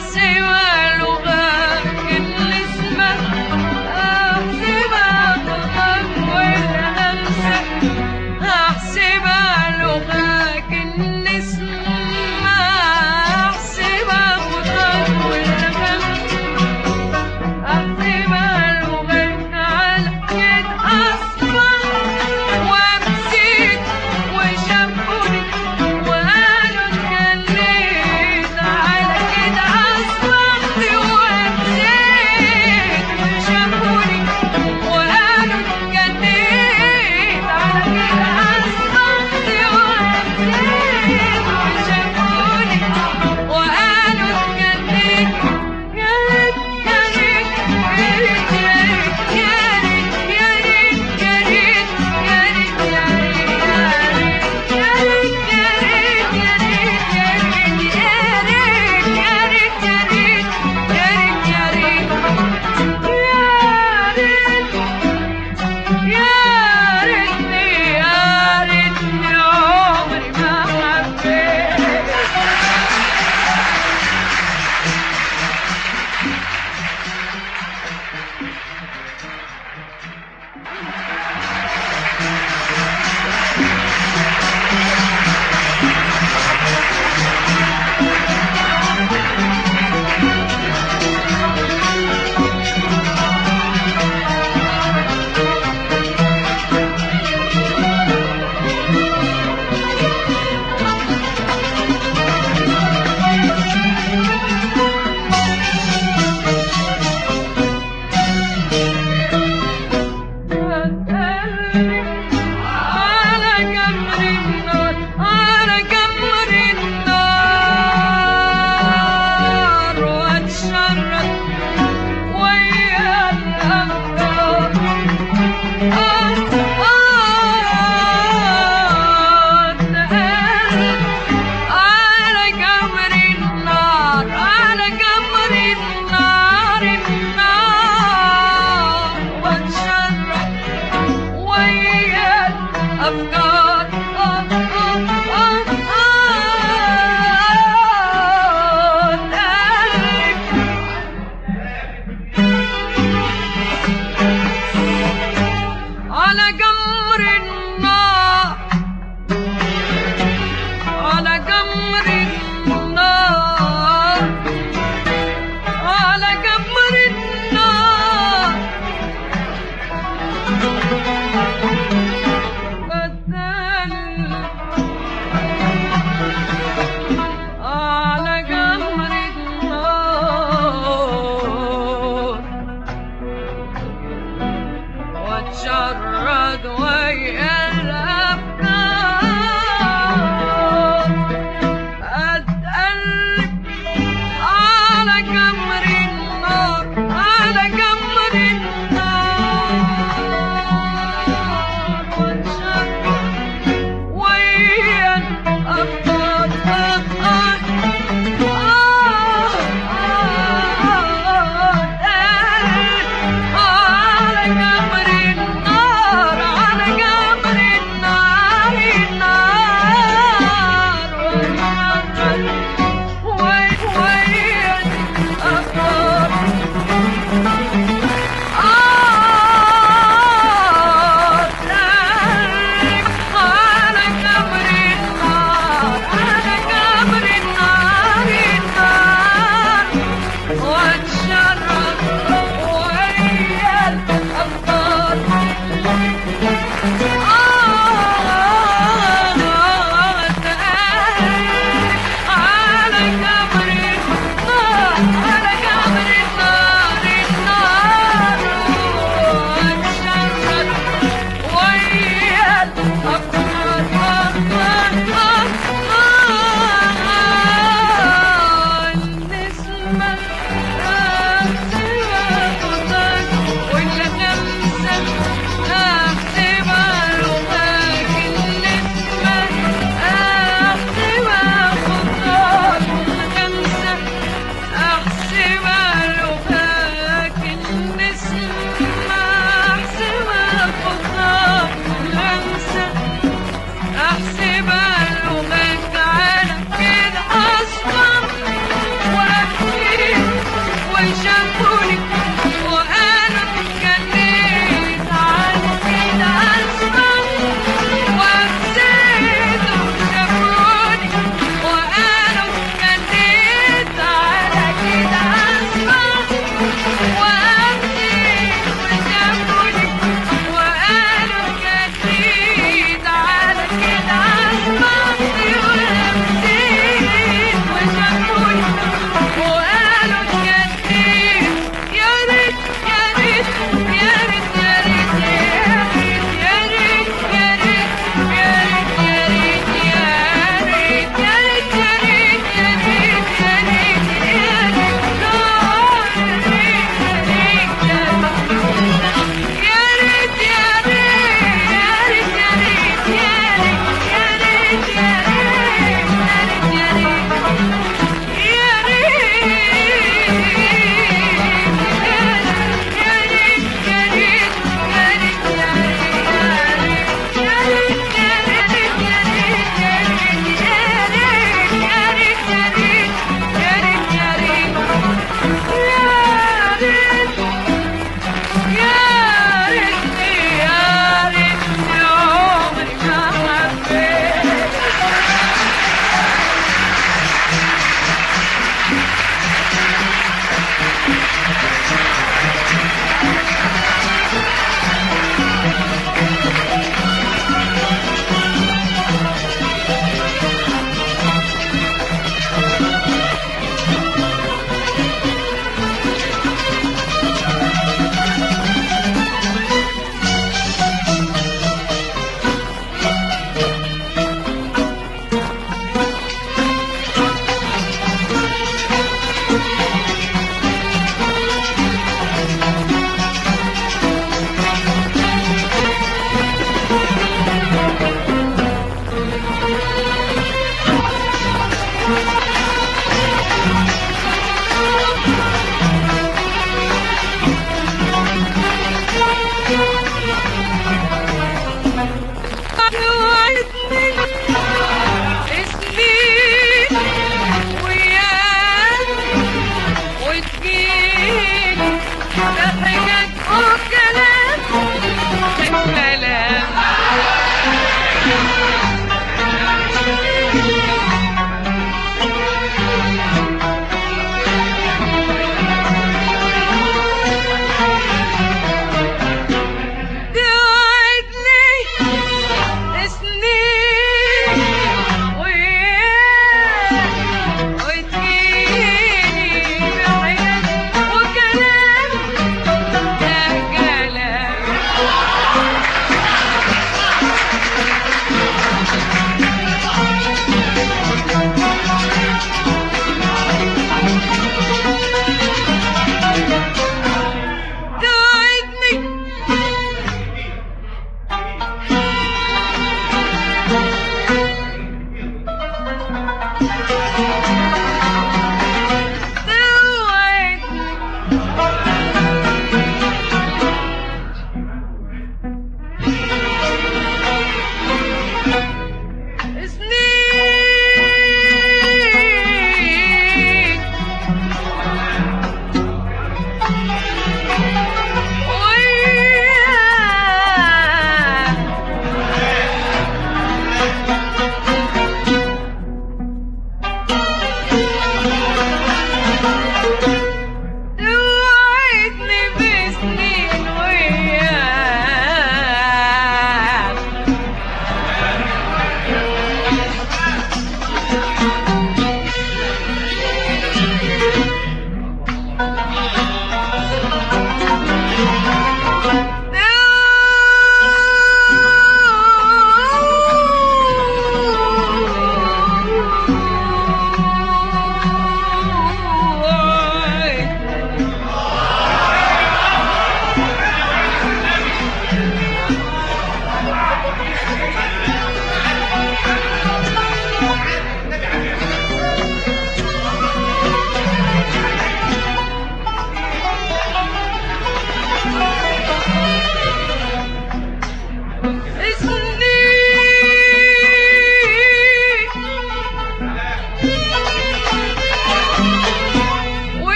say what?